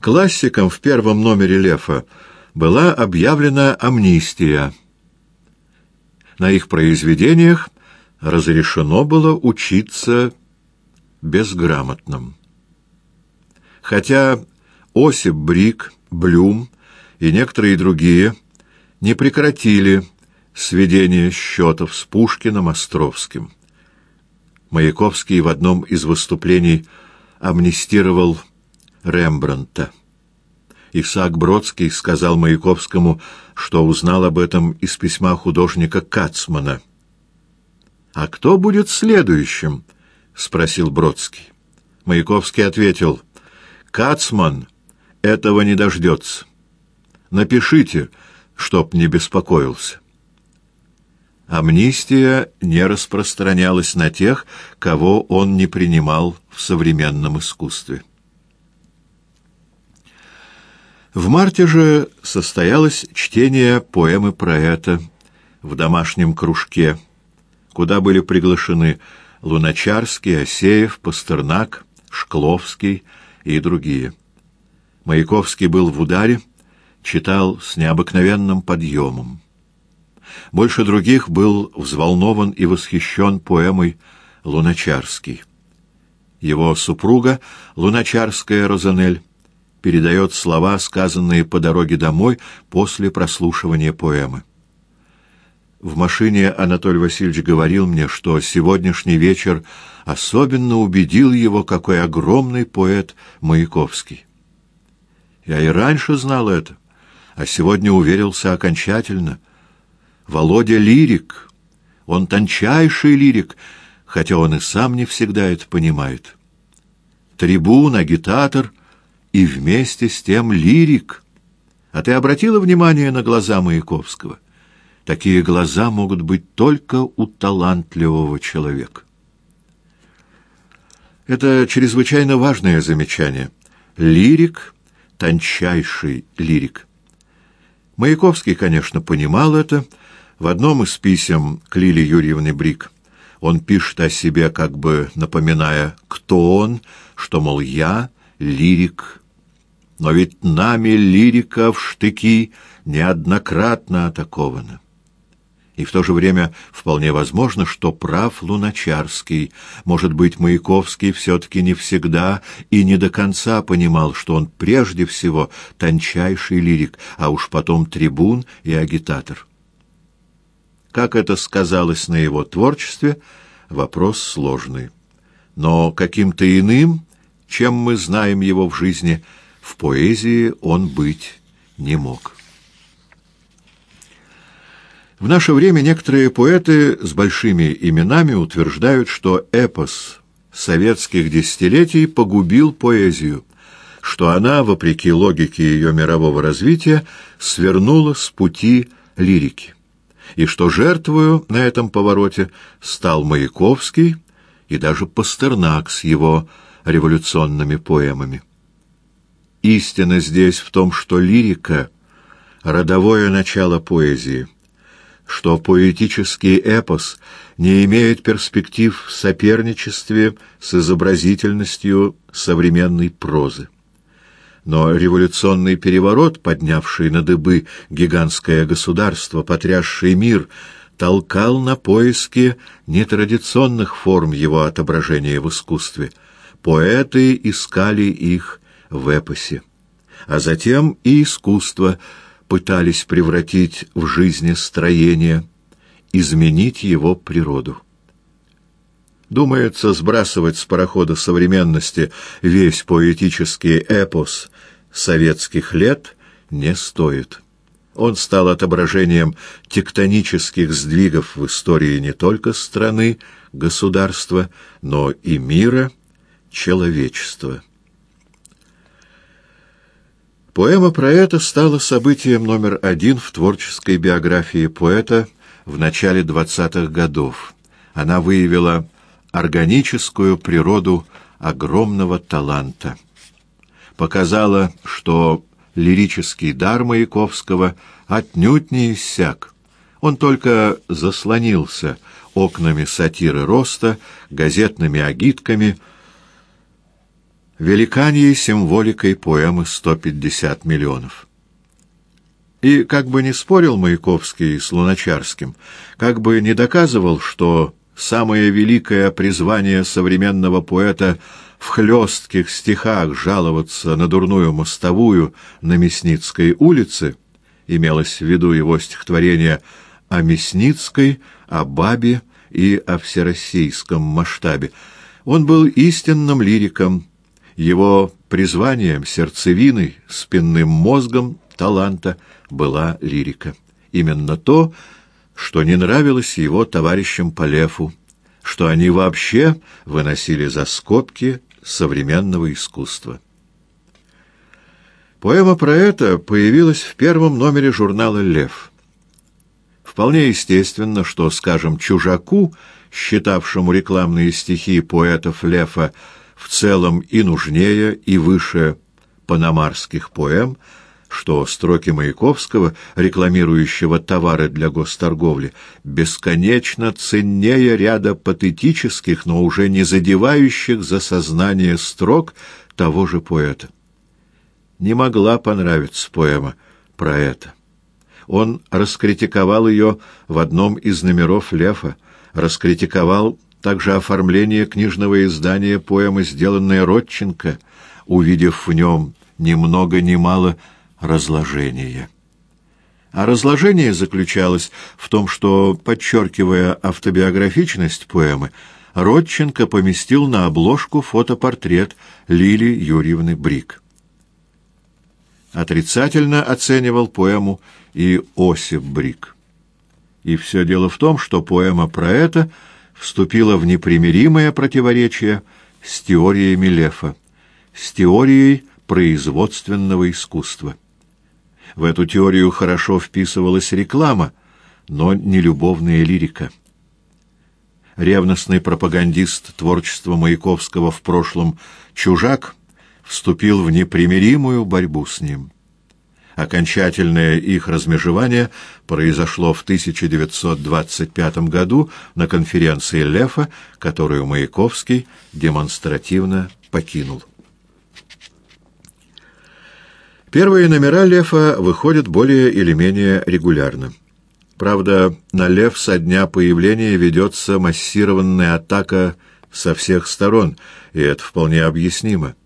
Классикам в первом номере «Лефа» была объявлена амнистия. На их произведениях разрешено было учиться безграмотным. Хотя Осип Брик, Блюм и некоторые другие не прекратили сведение счетов с Пушкиным Островским. Маяковский в одном из выступлений амнистировал Рембрандта. Исаак Бродский сказал Маяковскому, что узнал об этом из письма художника Кацмана. «А кто будет следующим?» — спросил Бродский. Маяковский ответил, «Кацман этого не дождется. Напишите, чтоб не беспокоился». Амнистия не распространялась на тех, кого он не принимал в современном искусстве. В марте же состоялось чтение поэмы поэта в домашнем кружке, куда были приглашены Луначарский, Осеев, Пастернак, Шкловский и другие. Маяковский был в ударе, читал с необыкновенным подъемом. Больше других был взволнован и восхищен поэмой Луначарский. Его супруга, Луначарская Розанель, передает слова, сказанные по дороге домой после прослушивания поэмы. В машине Анатолий Васильевич говорил мне, что сегодняшний вечер особенно убедил его, какой огромный поэт Маяковский. Я и раньше знал это, а сегодня уверился окончательно. Володя лирик, он тончайший лирик, хотя он и сам не всегда это понимает. Трибун, агитатор — и вместе с тем лирик. А ты обратила внимание на глаза Маяковского? Такие глаза могут быть только у талантливого человека. Это чрезвычайно важное замечание. Лирик — тончайший лирик. Маяковский, конечно, понимал это. В одном из писем к Лиле Юрьевне Брик он пишет о себе, как бы напоминая, кто он, что, мол, я — лирик но ведь нами лирика в штыки неоднократно атакована. И в то же время вполне возможно, что прав Луначарский. Может быть, Маяковский все-таки не всегда и не до конца понимал, что он прежде всего тончайший лирик, а уж потом трибун и агитатор. Как это сказалось на его творчестве, вопрос сложный. Но каким-то иным, чем мы знаем его в жизни – в поэзии он быть не мог. В наше время некоторые поэты с большими именами утверждают, что эпос советских десятилетий погубил поэзию, что она, вопреки логике ее мирового развития, свернула с пути лирики, и что жертвою на этом повороте стал Маяковский и даже Пастернак с его революционными поэмами. Истина здесь в том, что лирика — родовое начало поэзии, что поэтический эпос не имеет перспектив в соперничестве с изобразительностью современной прозы. Но революционный переворот, поднявший на дыбы гигантское государство, потрясший мир, толкал на поиски нетрадиционных форм его отображения в искусстве. Поэты искали их в эпосе. А затем и искусство пытались превратить в жизнестроение, изменить его природу. Думается, сбрасывать с парохода современности весь поэтический эпос советских лет не стоит. Он стал отображением тектонических сдвигов в истории не только страны, государства, но и мира, человечества. Поэма про это стала событием номер один в творческой биографии поэта в начале 20-х годов. Она выявила органическую природу огромного таланта. Показала, что лирический дар Маяковского отнюдь не иссяк. Он только заслонился окнами сатиры роста, газетными агитками, великаньей символикой поэмы «150 миллионов». И как бы не спорил Маяковский с Луначарским, как бы не доказывал, что самое великое призвание современного поэта в хлестких стихах жаловаться на дурную мостовую на Мясницкой улице, имелось в виду его стихотворение о Мясницкой, о бабе и о всероссийском масштабе. Он был истинным лириком, его призванием, сердцевиной, спинным мозгом таланта была лирика. Именно то, что не нравилось его товарищам по Лефу, что они вообще выносили за скобки современного искусства. Поэма про это появилась в первом номере журнала «Лев». Вполне естественно, что, скажем, чужаку, считавшему рекламные стихи поэтов Лефа в целом и нужнее, и выше панамарских поэм, что строки Маяковского, рекламирующего товары для госторговли, бесконечно ценнее ряда патетических, но уже не задевающих за сознание строк того же поэта. Не могла понравиться поэма про это. Он раскритиковал ее в одном из номеров Лефа, раскритиковал также оформление книжного издания поэмы, сделанной Родченко, увидев в нем ни много ни мало разложение. А разложение заключалось в том, что, подчеркивая автобиографичность поэмы, Родченко поместил на обложку фотопортрет Лили Юрьевны Брик. Отрицательно оценивал поэму и Осип Брик. И все дело в том, что поэма про это вступила в непримиримое противоречие с теориями Лефа, с теорией производственного искусства. В эту теорию хорошо вписывалась реклама, но не любовная лирика. Ревностный пропагандист творчества Маяковского в прошлом «Чужак» вступил в непримиримую борьбу с ним. Окончательное их размежевание произошло в 1925 году на конференции Лефа, которую Маяковский демонстративно покинул. Первые номера Лефа выходят более или менее регулярно. Правда, на Лев со дня появления ведется массированная атака со всех сторон, и это вполне объяснимо.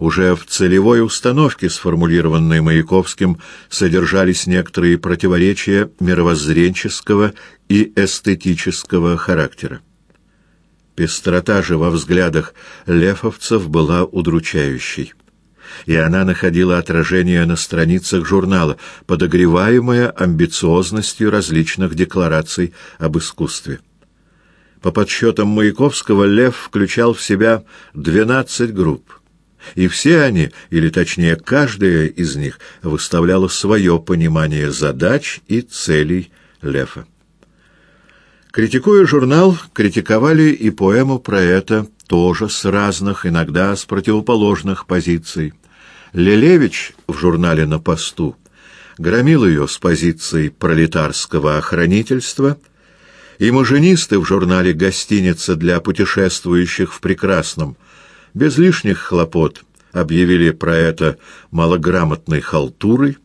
Уже в целевой установке, сформулированной Маяковским, содержались некоторые противоречия мировоззренческого и эстетического характера. Пестрота же во взглядах лефовцев была удручающей и она находила отражение на страницах журнала, подогреваемое амбициозностью различных деклараций об искусстве. По подсчетам Маяковского, «Лев» включал в себя 12 групп, и все они, или точнее каждая из них, выставляла свое понимание задач и целей Лефа. Критикуя журнал, критиковали и поэму про это тоже с разных, иногда с противоположных позиций. Лелевич в журнале «На посту» громил ее с позиции пролетарского охранительства, и маженисты в журнале «Гостиница для путешествующих в прекрасном» без лишних хлопот объявили про это малограмотной халтурой.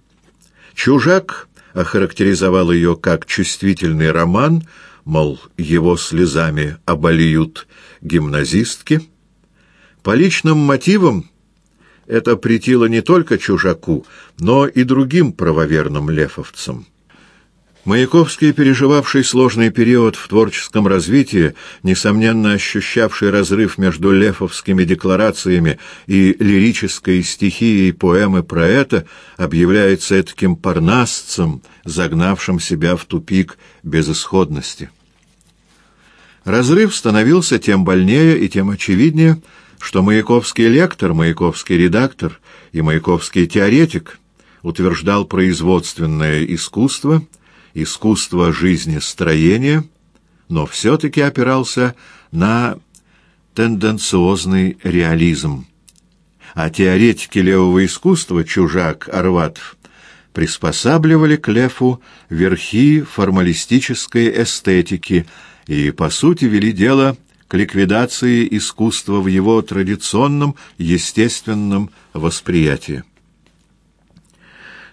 Чужак охарактеризовал ее как чувствительный роман, мол, его слезами обольют гимназистки. По личным мотивам это претило не только чужаку, но и другим правоверным лефовцам. Маяковский, переживавший сложный период в творческом развитии, несомненно ощущавший разрыв между лефовскими декларациями и лирической стихией поэмы про это, объявляется таким парнасцем, загнавшим себя в тупик безысходности. Разрыв становился тем больнее и тем очевиднее, что Маяковский лектор, Маяковский редактор и Маяковский теоретик утверждал производственное искусство, искусство жизнестроения, но все-таки опирался на тенденциозный реализм. А теоретики левого искусства, Чужак, Арватов, приспосабливали к Лефу верхи формалистической эстетики и, по сути, вели дело к ликвидации искусства в его традиционном, естественном восприятии.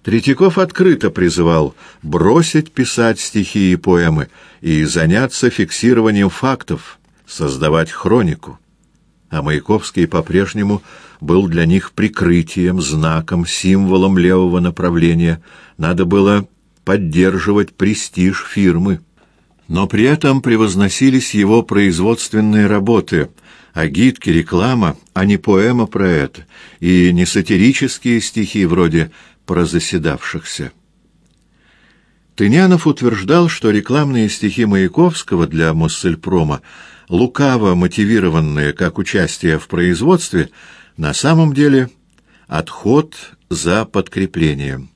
Третьяков открыто призывал бросить писать стихи и поэмы и заняться фиксированием фактов, создавать хронику. А Маяковский по-прежнему был для них прикрытием, знаком, символом левого направления. Надо было поддерживать престиж фирмы. Но при этом превозносились его производственные работы, агитки, реклама, а не поэма про это, и не сатирические стихи вроде «Про заседавшихся». Тынянов утверждал, что рекламные стихи Маяковского для Моссельпрома, лукаво мотивированные как участие в производстве, на самом деле отход за подкреплением.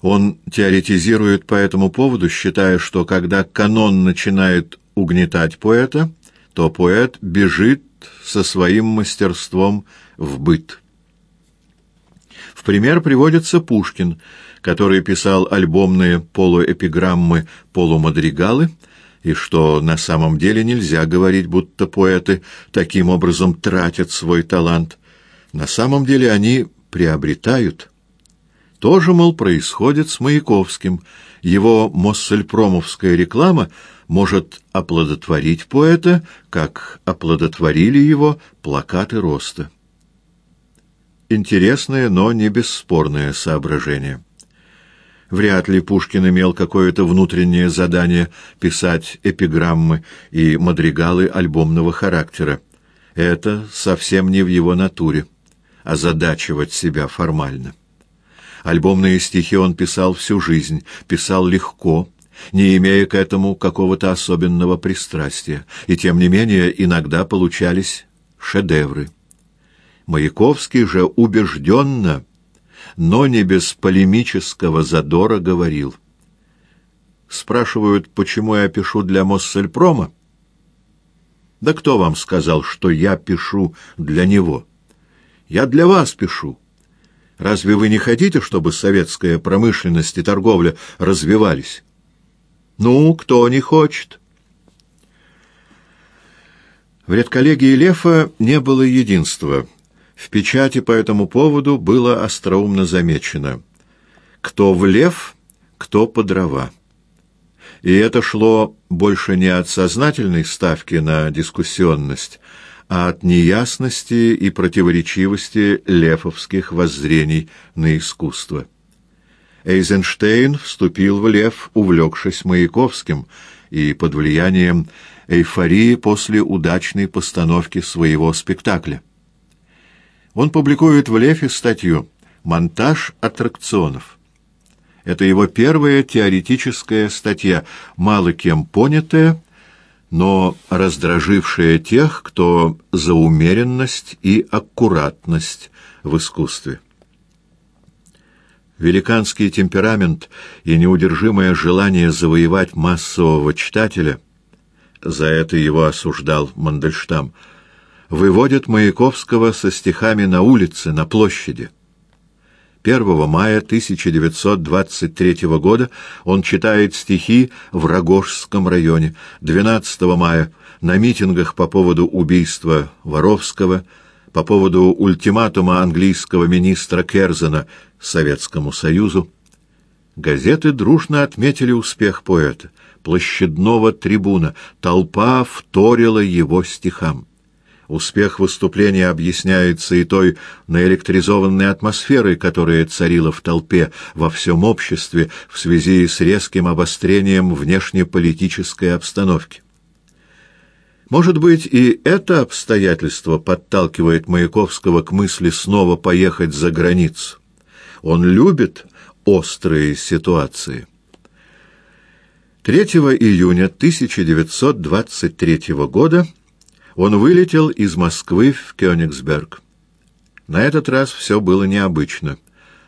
Он теоретизирует по этому поводу, считая, что когда канон начинает угнетать поэта, то поэт бежит со своим мастерством в быт. Пример приводится Пушкин, который писал альбомные полуэпиграммы, полумадригалы, и что на самом деле нельзя говорить, будто поэты таким образом тратят свой талант. На самом деле они приобретают тоже, мол, происходит с Маяковским. Его моссельпромовская реклама может оплодотворить поэта, как оплодотворили его плакаты роста. Интересное, но не бесспорное соображение. Вряд ли Пушкин имел какое-то внутреннее задание писать эпиграммы и мадригалы альбомного характера. Это совсем не в его натуре, озадачивать себя формально. Альбомные стихи он писал всю жизнь, писал легко, не имея к этому какого-то особенного пристрастия, и тем не менее иногда получались шедевры. Маяковский же убежденно, но не без полемического задора говорил. Спрашивают, почему я пишу для Моссельпрома? Да кто вам сказал, что я пишу для него? Я для вас пишу. Разве вы не хотите, чтобы советская промышленность и торговля развивались? Ну, кто не хочет? В редколлегии Лефа не было единства. В печати по этому поводу было остроумно замечено. Кто в лев, кто по дрова. И это шло больше не от сознательной ставки на дискуссионность, а от неясности и противоречивости лефовских воззрений на искусство. Эйзенштейн вступил в лев, увлекшись Маяковским, и под влиянием эйфории после удачной постановки своего спектакля. Он публикует в Лефе статью «Монтаж аттракционов». Это его первая теоретическая статья, мало кем понятая, но раздражившая тех, кто за умеренность и аккуратность в искусстве. Великанский темперамент и неудержимое желание завоевать массового читателя, за это его осуждал Мандельштам, выводят Маяковского со стихами на улице, на площади. 1 мая 1923 года он читает стихи в Рогожском районе, 12 мая на митингах по поводу убийства Воровского, по поводу ультиматума английского министра Керзена Советскому Союзу. Газеты дружно отметили успех поэта, площадного трибуна, толпа вторила его стихам. Успех выступления объясняется и той наэлектризованной атмосферой, которая царила в толпе во всем обществе в связи с резким обострением внешнеполитической обстановки. Может быть, и это обстоятельство подталкивает Маяковского к мысли снова поехать за границу. Он любит острые ситуации. 3 июня 1923 года он вылетел из Москвы в Кёнигсберг. На этот раз все было необычно.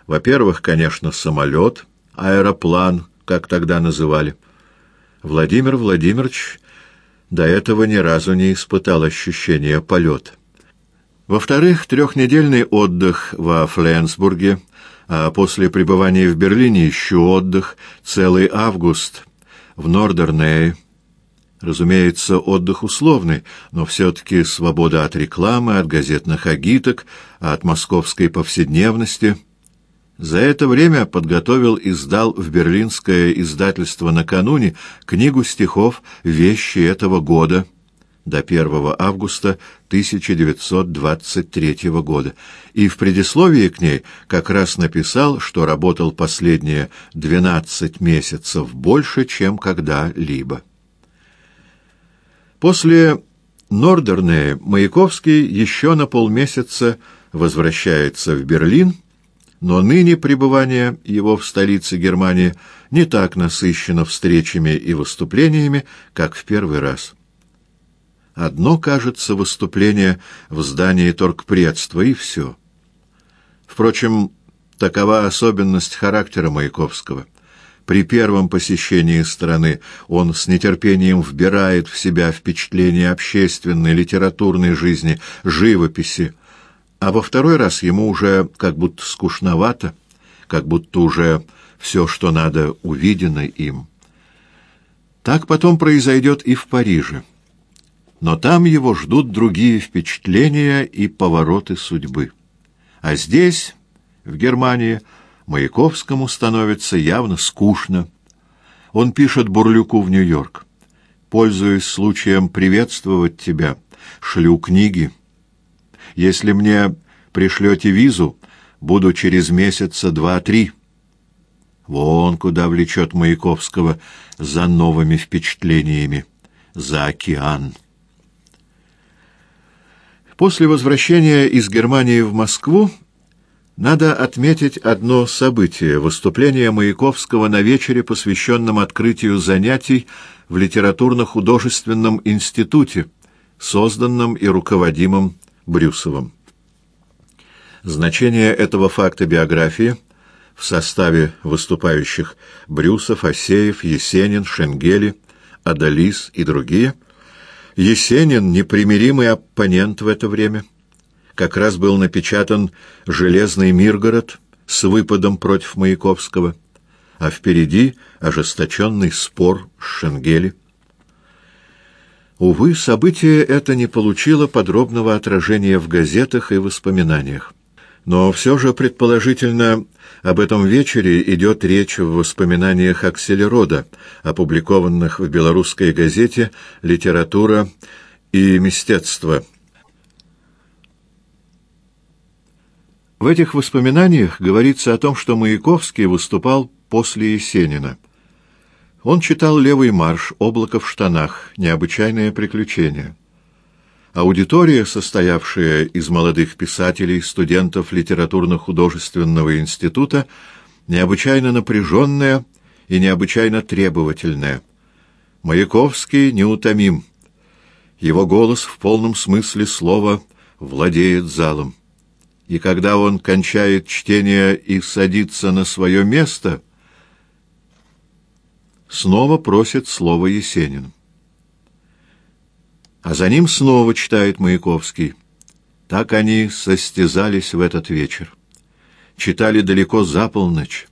Во-первых, конечно, самолет, аэроплан, как тогда называли. Владимир Владимирович до этого ни разу не испытал ощущения полета. Во-вторых, трехнедельный отдых во Фленсбурге, а после пребывания в Берлине еще отдых, целый август в Нордернее, Разумеется, отдых условный, но все-таки свобода от рекламы, от газетных агиток, от московской повседневности. За это время подготовил и сдал в берлинское издательство накануне книгу стихов «Вещи этого года» до 1 августа 1923 года, и в предисловии к ней как раз написал, что работал последние 12 месяцев больше, чем когда-либо. После Нордернея Маяковский еще на полмесяца возвращается в Берлин, но ныне пребывание его в столице Германии не так насыщено встречами и выступлениями, как в первый раз. Одно, кажется, выступление в здании торгпредства, и все. Впрочем, такова особенность характера Маяковского — при первом посещении страны он с нетерпением вбирает в себя впечатления общественной, литературной жизни, живописи, а во второй раз ему уже как будто скучновато, как будто уже все, что надо, увидено им. Так потом произойдет и в Париже. Но там его ждут другие впечатления и повороты судьбы. А здесь, в Германии, Маяковскому становится явно скучно. Он пишет Бурлюку в Нью-Йорк. «Пользуясь случаем приветствовать тебя, шлю книги. Если мне пришлете визу, буду через месяца два-три». Вон куда влечет Маяковского за новыми впечатлениями. За океан. После возвращения из Германии в Москву надо отметить одно событие — выступление Маяковского на вечере, посвященном открытию занятий в литературно-художественном институте, созданном и руководимом Брюсовым. Значение этого факта биографии в составе выступающих Брюсов, Асеев, Есенин, Шенгели, Адалис и другие — Есенин — непримиримый оппонент в это время — как раз был напечатан «Железный Миргород» с выпадом против Маяковского, а впереди ожесточенный спор с Шенгели. Увы, событие это не получило подробного отражения в газетах и воспоминаниях. Но все же, предположительно, об этом вечере идет речь в воспоминаниях Акселерода, опубликованных в белорусской газете «Литература и мистецтво» В этих воспоминаниях говорится о том, что Маяковский выступал после Есенина. Он читал «Левый марш», «Облако в штанах», «Необычайное приключение». Аудитория, состоявшая из молодых писателей, студентов литературно-художественного института, необычайно напряженная и необычайно требовательная. Маяковский неутомим. Его голос в полном смысле слова владеет залом и когда он кончает чтение и садится на свое место, снова просит слово Есенин. А за ним снова читает Маяковский. Так они состязались в этот вечер. Читали далеко за полночь.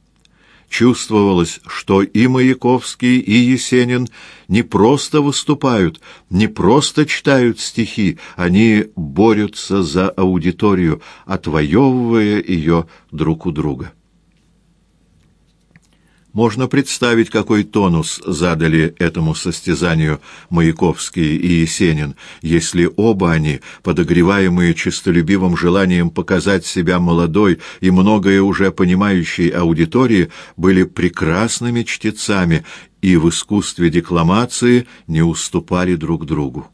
Чувствовалось, что и Маяковский, и Есенин не просто выступают, не просто читают стихи, они борются за аудиторию, отвоевывая ее друг у друга. Можно представить, какой тонус задали этому состязанию Маяковский и Есенин, если оба они, подогреваемые честолюбивым желанием показать себя молодой и многое уже понимающей аудитории, были прекрасными чтецами и в искусстве декламации не уступали друг другу.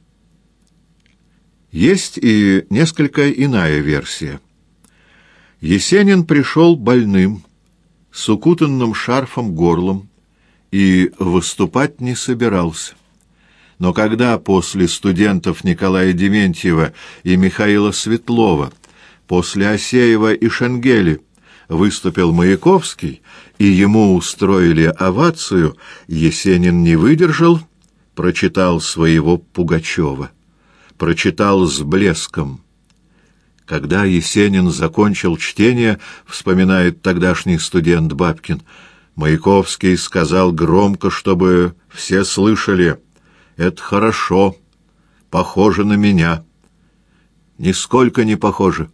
Есть и несколько иная версия. Есенин пришел больным, с укутанным шарфом горлом и выступать не собирался. Но когда после студентов Николая Дементьева и Михаила Светлова, после Осеева и Шенгели выступил Маяковский, и ему устроили овацию, Есенин не выдержал, прочитал своего Пугачева. Прочитал с блеском. Когда Есенин закончил чтение, вспоминает тогдашний студент Бабкин, Маяковский сказал громко, чтобы все слышали, Это хорошо. Похоже на меня. Нисколько не похоже.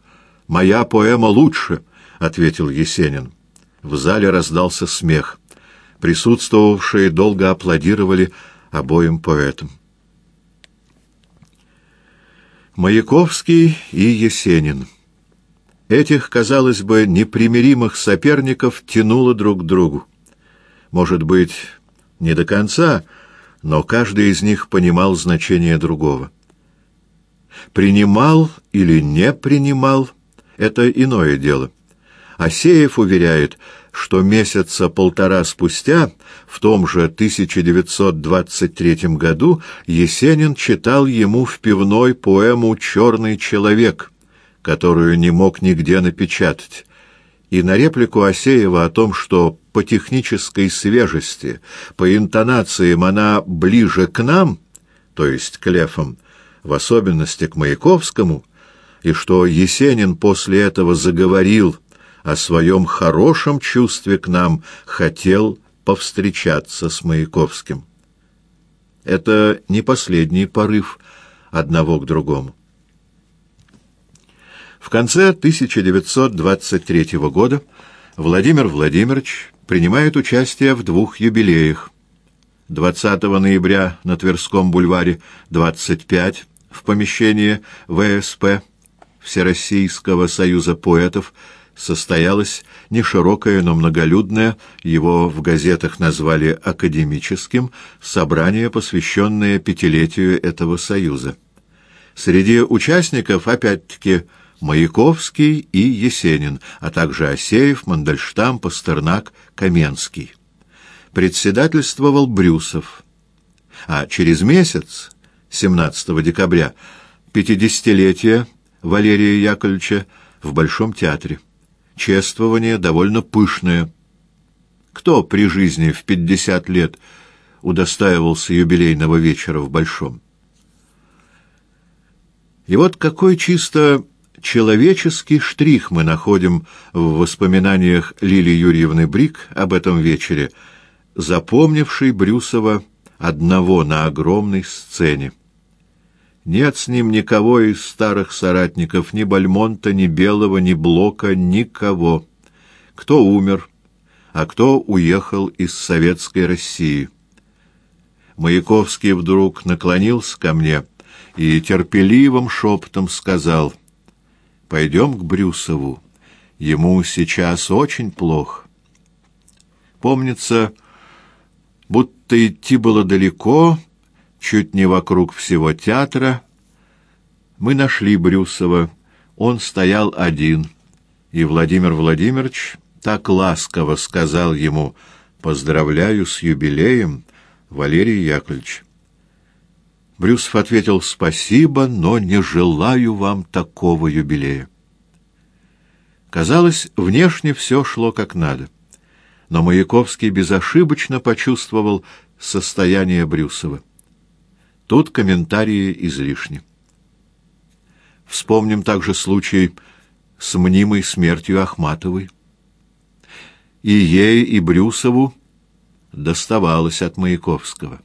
Моя поэма лучше, — ответил Есенин. В зале раздался смех. Присутствовавшие долго аплодировали обоим поэтам. Маяковский и Есенин. Этих, казалось бы, непримиримых соперников тянуло друг к другу. Может быть, не до конца, но каждый из них понимал значение другого. Принимал или не принимал — это иное дело. Асеев уверяет, что месяца полтора спустя, в том же 1923 году, Есенин читал ему в пивной поэму «Черный человек», которую не мог нигде напечатать, и на реплику Асеева о том, что по технической свежести, по интонациям она ближе к нам, то есть к Лефам, в особенности к Маяковскому, и что Есенин после этого заговорил о своем хорошем чувстве к нам, хотел повстречаться с Маяковским. Это не последний порыв одного к другому. В конце 1923 года Владимир Владимирович принимает участие в двух юбилеях. 20 ноября на Тверском бульваре 25 в помещении ВСП Всероссийского союза поэтов состоялось не широкое, но многолюдное, его в газетах назвали академическим, собрание, посвященное пятилетию этого союза. Среди участников, опять-таки, Маяковский и Есенин, а также Осеев, Мандельштам, Пастернак, Каменский. Председательствовал Брюсов. А через месяц, 17 декабря, пятидесятилетие Валерия Яковлевича в Большом театре. Чествование довольно пышное. Кто при жизни в пятьдесят лет удостаивался юбилейного вечера в Большом? И вот какой чисто человеческий штрих мы находим в воспоминаниях Лили Юрьевны Брик об этом вечере, запомнившей Брюсова одного на огромной сцене. Нет с ним никого из старых соратников, ни Бальмонта, ни Белого, ни Блока, никого. Кто умер, а кто уехал из советской России. Маяковский вдруг наклонился ко мне и терпеливым шепотом сказал — Пойдем к Брюсову. Ему сейчас очень плохо. Помнится, будто идти было далеко, чуть не вокруг всего театра. Мы нашли Брюсова. Он стоял один, и Владимир Владимирович так ласково сказал ему «Поздравляю с юбилеем, Валерий Яковлевич». Брюсов ответил «Спасибо, но не желаю вам такого юбилея». Казалось, внешне все шло как надо. Но Маяковский безошибочно почувствовал состояние Брюсова. Тут комментарии излишни. Вспомним также случай с мнимой смертью Ахматовой. И ей, и Брюсову доставалось от Маяковского.